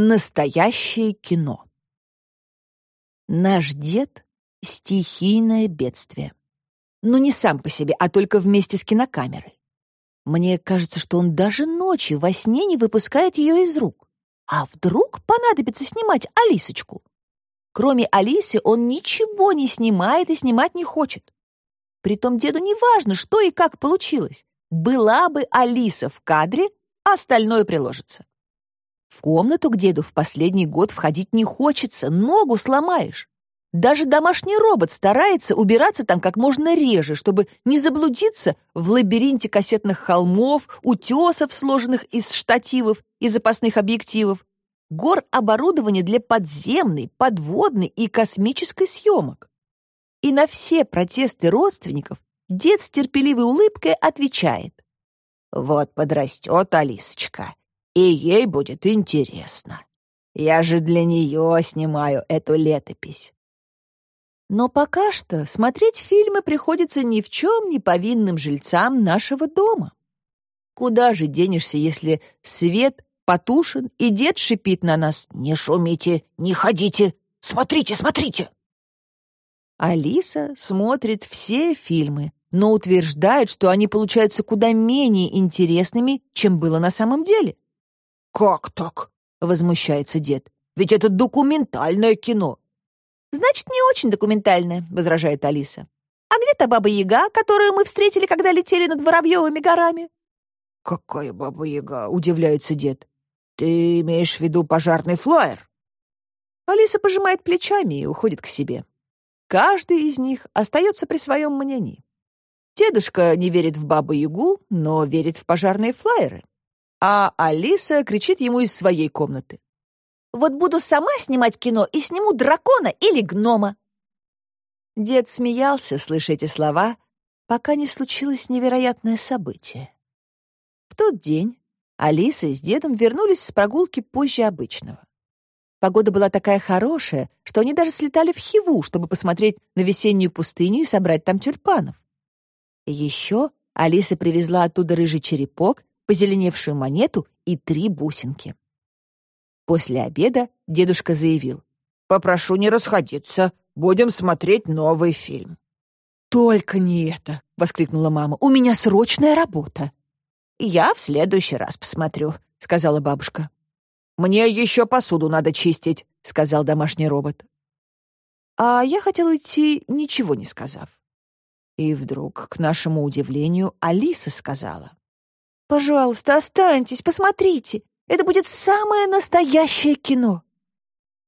Настоящее кино. Наш дед — стихийное бедствие. Но не сам по себе, а только вместе с кинокамерой. Мне кажется, что он даже ночью во сне не выпускает ее из рук. А вдруг понадобится снимать Алисочку? Кроме Алисы он ничего не снимает и снимать не хочет. Притом деду не важно, что и как получилось. Была бы Алиса в кадре, остальное приложится. В комнату к деду в последний год входить не хочется, ногу сломаешь. Даже домашний робот старается убираться там как можно реже, чтобы не заблудиться в лабиринте кассетных холмов, утесов, сложенных из штативов и запасных объективов, гор оборудования для подземной, подводной и космической съемок. И на все протесты родственников дед с терпеливой улыбкой отвечает. «Вот подрастет Алисочка, и ей будет интересно. Я же для нее снимаю эту летопись». Но пока что смотреть фильмы приходится ни в чем не повинным жильцам нашего дома. Куда же денешься, если свет потушен, и дед шипит на нас «Не шумите, не ходите, смотрите, смотрите!» Алиса смотрит все фильмы, но утверждает, что они получаются куда менее интересными, чем было на самом деле. «Как так?» — возмущается дед. «Ведь это документальное кино». «Значит, не очень документальное», — возражает Алиса. «А где та баба-яга, которую мы встретили, когда летели над Воробьевыми горами?» «Какая баба-яга?» — удивляется дед. «Ты имеешь в виду пожарный флайер?» Алиса пожимает плечами и уходит к себе. Каждый из них остается при своем мнении. Дедушка не верит в Бабу-Ягу, но верит в пожарные флайеры. А Алиса кричит ему из своей комнаты. «Вот буду сама снимать кино и сниму дракона или гнома!» Дед смеялся, слыша эти слова, пока не случилось невероятное событие. В тот день Алиса с дедом вернулись с прогулки позже обычного. Погода была такая хорошая, что они даже слетали в Хиву, чтобы посмотреть на весеннюю пустыню и собрать там тюльпанов. Еще Алиса привезла оттуда рыжий черепок, позеленевшую монету и три бусинки. После обеда дедушка заявил. «Попрошу не расходиться. Будем смотреть новый фильм». «Только не это!» — воскликнула мама. «У меня срочная работа!» «Я в следующий раз посмотрю», — сказала бабушка. «Мне еще посуду надо чистить», — сказал домашний робот. А я хотела идти, ничего не сказав. И вдруг, к нашему удивлению, Алиса сказала. «Пожалуйста, останьтесь, посмотрите. Это будет самое настоящее кино».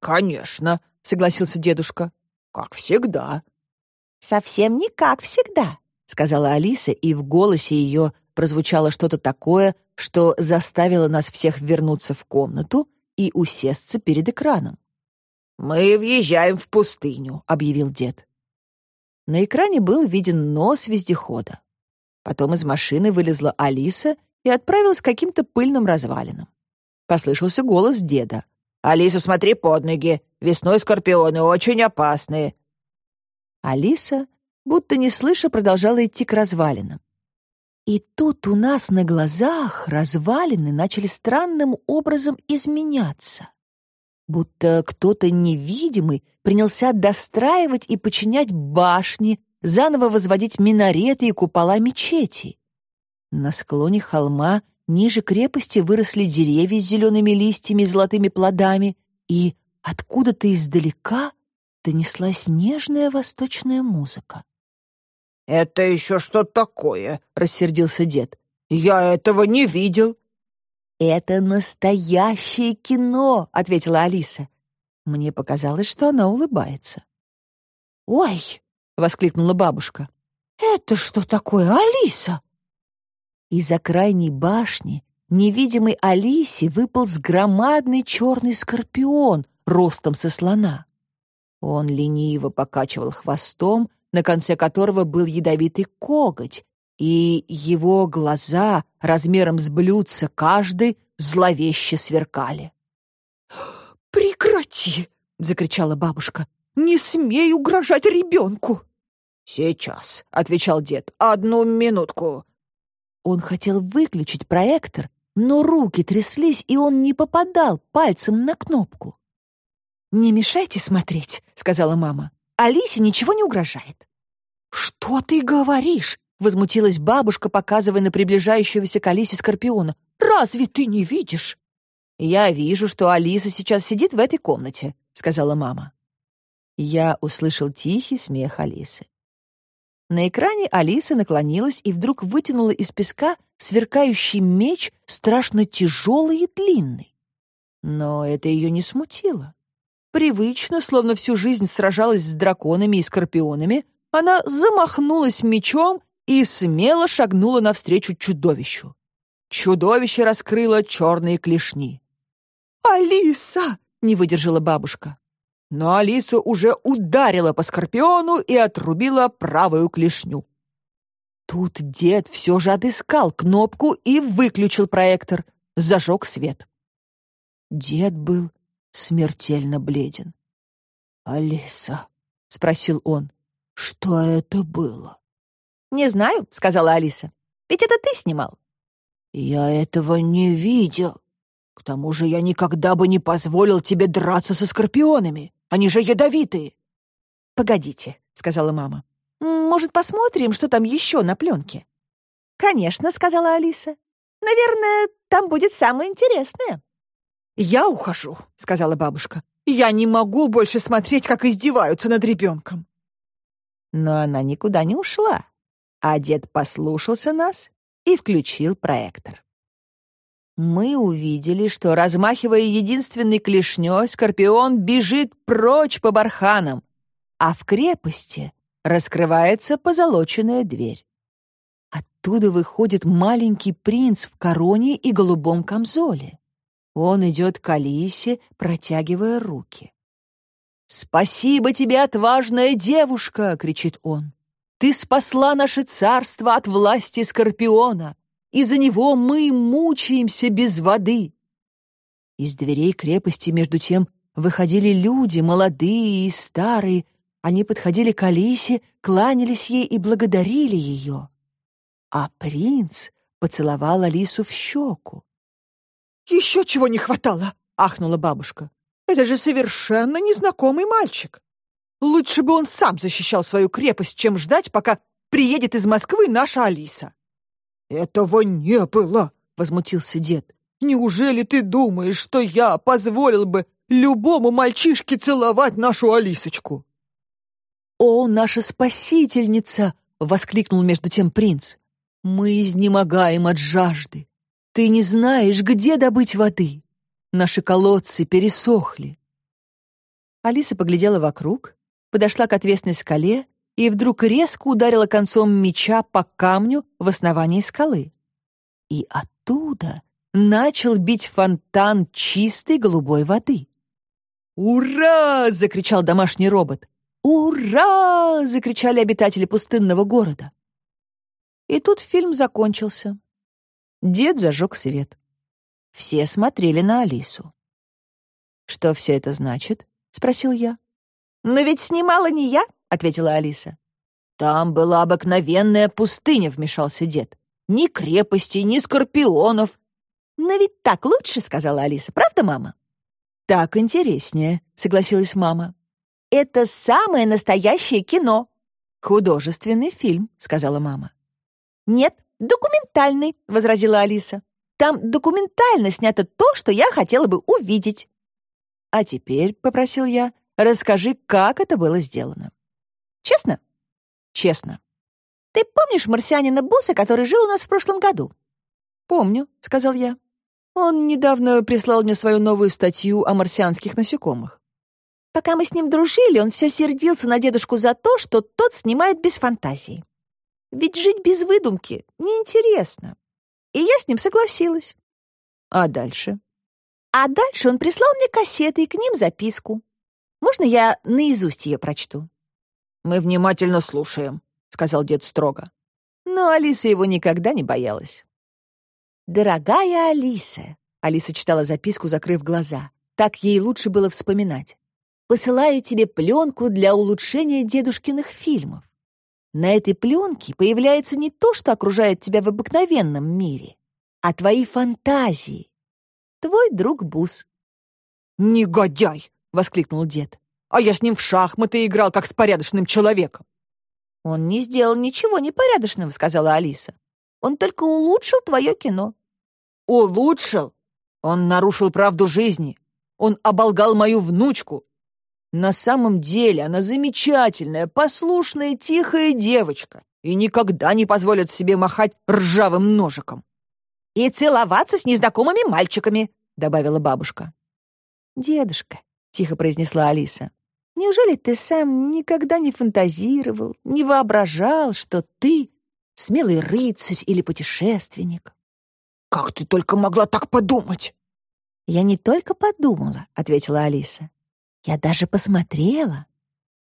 «Конечно», — согласился дедушка. «Как всегда». «Совсем не как всегда», — сказала Алиса, и в голосе ее прозвучало что-то такое, что заставило нас всех вернуться в комнату и усесться перед экраном. «Мы въезжаем в пустыню», — объявил дед. На экране был виден нос вездехода. Потом из машины вылезла Алиса и отправилась к каким-то пыльным развалинам. Послышался голос деда. «Алиса, смотри под ноги. Весной скорпионы очень опасные». Алиса, будто не слыша, продолжала идти к развалинам. И тут у нас на глазах развалины начали странным образом изменяться. Будто кто-то невидимый принялся достраивать и починять башни, заново возводить минареты и купола мечети. На склоне холма ниже крепости выросли деревья с зелеными листьями и золотыми плодами, и откуда-то издалека донеслась нежная восточная музыка. «Это еще что такое?» — рассердился дед. «Я этого не видел». «Это настоящее кино», — ответила Алиса. Мне показалось, что она улыбается. «Ой!» — воскликнула бабушка. «Это что такое, Алиса?» Из-за крайней башни невидимой Алисе выполз громадный черный скорпион ростом со слона. Он лениво покачивал хвостом, на конце которого был ядовитый коготь, и его глаза размером с блюдца каждый зловеще сверкали. «Прекрати!» — закричала бабушка. «Не смей угрожать ребенку!» «Сейчас», — отвечал дед, — «одну минутку». Он хотел выключить проектор, но руки тряслись, и он не попадал пальцем на кнопку. «Не мешайте смотреть», — сказала мама. «Алисе ничего не угрожает». «Что ты говоришь?» — возмутилась бабушка, показывая на приближающегося к Алисе Скорпиона. «Разве ты не видишь?» «Я вижу, что Алиса сейчас сидит в этой комнате», — сказала мама. Я услышал тихий смех Алисы. На экране Алиса наклонилась и вдруг вытянула из песка сверкающий меч, страшно тяжелый и длинный. Но это ее не смутило. Привычно, словно всю жизнь сражалась с драконами и скорпионами, она замахнулась мечом и смело шагнула навстречу чудовищу. Чудовище раскрыло черные клешни. «Алиса!» — не выдержала бабушка. Но Алиса уже ударила по скорпиону и отрубила правую клешню. Тут дед все же отыскал кнопку и выключил проектор, зажег свет. Дед был смертельно бледен. «Алиса», — спросил он, — «что это было?» «Не знаю», — сказала Алиса. «Ведь это ты снимал». «Я этого не видел. К тому же я никогда бы не позволил тебе драться со скорпионами. Они же ядовитые». «Погодите», — сказала мама. «Может, посмотрим, что там еще на пленке?» «Конечно», — сказала Алиса. «Наверное, там будет самое интересное». «Я ухожу», — сказала бабушка. «Я не могу больше смотреть, как издеваются над ребенком». Но она никуда не ушла, а дед послушался нас и включил проектор. Мы увидели, что, размахивая единственной клешней, Скорпион бежит прочь по барханам, а в крепости раскрывается позолоченная дверь. Оттуда выходит маленький принц в короне и голубом камзоле. Он идет к Алисе, протягивая руки. «Спасибо тебе, отважная девушка!» — кричит он. «Ты спасла наше царство от власти Скорпиона. Из-за него мы мучаемся без воды». Из дверей крепости, между тем, выходили люди, молодые и старые. Они подходили к Алисе, кланялись ей и благодарили ее. А принц поцеловал Алису в щеку. «Еще чего не хватало!» — ахнула бабушка. «Это же совершенно незнакомый мальчик. Лучше бы он сам защищал свою крепость, чем ждать, пока приедет из Москвы наша Алиса». «Этого не было!» — возмутился дед. «Неужели ты думаешь, что я позволил бы любому мальчишке целовать нашу Алисочку?» «О, наша спасительница!» — воскликнул между тем принц. «Мы изнемогаем от жажды. Ты не знаешь, где добыть воды. Наши колодцы пересохли». Алиса поглядела вокруг, подошла к отвесной скале и вдруг резко ударила концом меча по камню в основании скалы. И оттуда начал бить фонтан чистой голубой воды. «Ура!» — закричал домашний робот. «Ура!» — закричали обитатели пустынного города. И тут фильм закончился. Дед зажег свет. Все смотрели на Алису. «Что все это значит?» — спросил я. «Но ведь снимала не я», — ответила Алиса. «Там была обыкновенная пустыня», — вмешался дед. «Ни крепости, ни скорпионов». «Но ведь так лучше», — сказала Алиса. «Правда, мама?» «Так интереснее», — согласилась мама. «Это самое настоящее кино». «Художественный фильм», — сказала мама. «Нет, документальный», — возразила Алиса. «Там документально снято то, что я хотела бы увидеть». «А теперь», — попросил я, — «расскажи, как это было сделано». Честно? Честно. Ты помнишь марсианина Буса, который жил у нас в прошлом году? Помню, сказал я. Он недавно прислал мне свою новую статью о марсианских насекомых. Пока мы с ним дружили, он все сердился на дедушку за то, что тот снимает без фантазии. Ведь жить без выдумки неинтересно. И я с ним согласилась. А дальше? А дальше он прислал мне кассеты и к ним записку. Можно я наизусть ее прочту? «Мы внимательно слушаем», — сказал дед строго. Но Алиса его никогда не боялась. «Дорогая Алиса», — Алиса читала записку, закрыв глаза. Так ей лучше было вспоминать. «Посылаю тебе пленку для улучшения дедушкиных фильмов. На этой пленке появляется не то, что окружает тебя в обыкновенном мире, а твои фантазии. Твой друг Бус». «Негодяй!» — воскликнул дед. «А я с ним в шахматы играл, как с порядочным человеком». «Он не сделал ничего непорядочного», — сказала Алиса. «Он только улучшил твое кино». «Улучшил? Он нарушил правду жизни. Он оболгал мою внучку. На самом деле она замечательная, послушная, тихая девочка и никогда не позволит себе махать ржавым ножиком. «И целоваться с незнакомыми мальчиками», — добавила бабушка. «Дедушка», — тихо произнесла Алиса, «неужели ты сам никогда не фантазировал, не воображал, что ты смелый рыцарь или путешественник?» «Как ты только могла так подумать?» «Я не только подумала», — ответила Алиса. «Я даже посмотрела.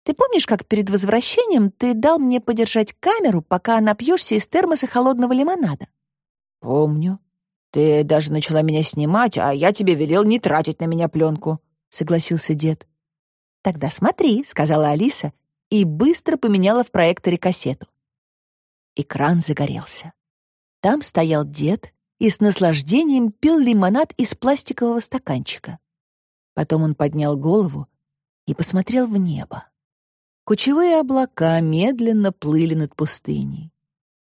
Ты помнишь, как перед возвращением ты дал мне подержать камеру, пока напьешься из термоса холодного лимонада?» «Помню. Ты даже начала меня снимать, а я тебе велел не тратить на меня пленку», — согласился дед. «Тогда смотри», — сказала Алиса и быстро поменяла в проекторе кассету. Экран загорелся. Там стоял дед и с наслаждением пил лимонад из пластикового стаканчика. Потом он поднял голову и посмотрел в небо. Кучевые облака медленно плыли над пустыней.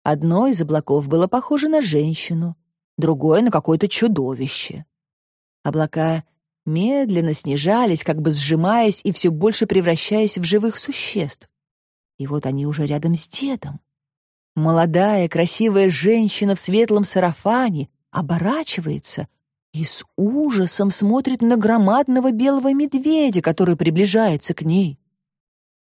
Одно из облаков было похоже на женщину, другое — на какое-то чудовище. Облака медленно снижались, как бы сжимаясь и все больше превращаясь в живых существ. И вот они уже рядом с дедом. Молодая, красивая женщина в светлом сарафане оборачивается и с ужасом смотрит на громадного белого медведя, который приближается к ней.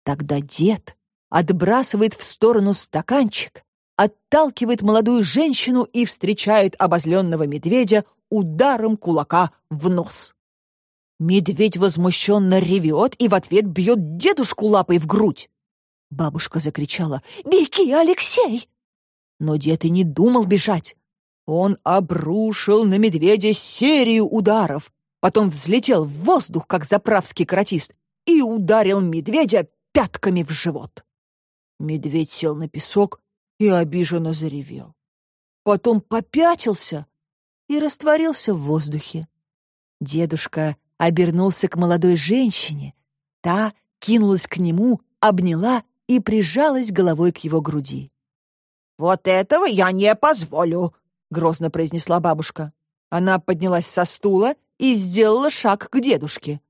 Тогда дед отбрасывает в сторону стаканчик, отталкивает молодую женщину и встречает обозленного медведя ударом кулака в нос. Медведь возмущенно ревет и в ответ бьет дедушку лапой в грудь. Бабушка закричала «Беги, Алексей!» Но дед и не думал бежать. Он обрушил на медведя серию ударов, потом взлетел в воздух, как заправский каратист, и ударил медведя пятками в живот. Медведь сел на песок и обиженно заревел. Потом попятился и растворился в воздухе. Дедушка обернулся к молодой женщине. Та кинулась к нему, обняла и прижалась головой к его груди. «Вот этого я не позволю», — грозно произнесла бабушка. Она поднялась со стула и сделала шаг к дедушке.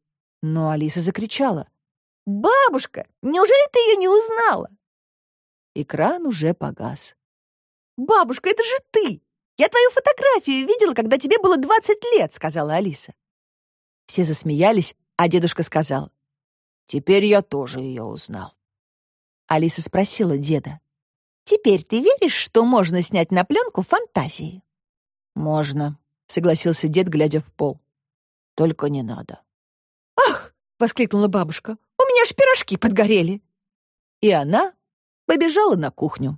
Но Алиса закричала. «Бабушка, неужели ты ее не узнала?» Экран уже погас. «Бабушка, это же ты! Я твою фотографию видела, когда тебе было двадцать лет», — сказала Алиса. Все засмеялись, а дедушка сказал. «Теперь я тоже ее узнал». Алиса спросила деда. «Теперь ты веришь, что можно снять на пленку фантазии?» «Можно», — согласился дед, глядя в пол. «Только не надо». «Ах!» — воскликнула бабушка. «У меня ж пирожки подгорели!» И она побежала на кухню.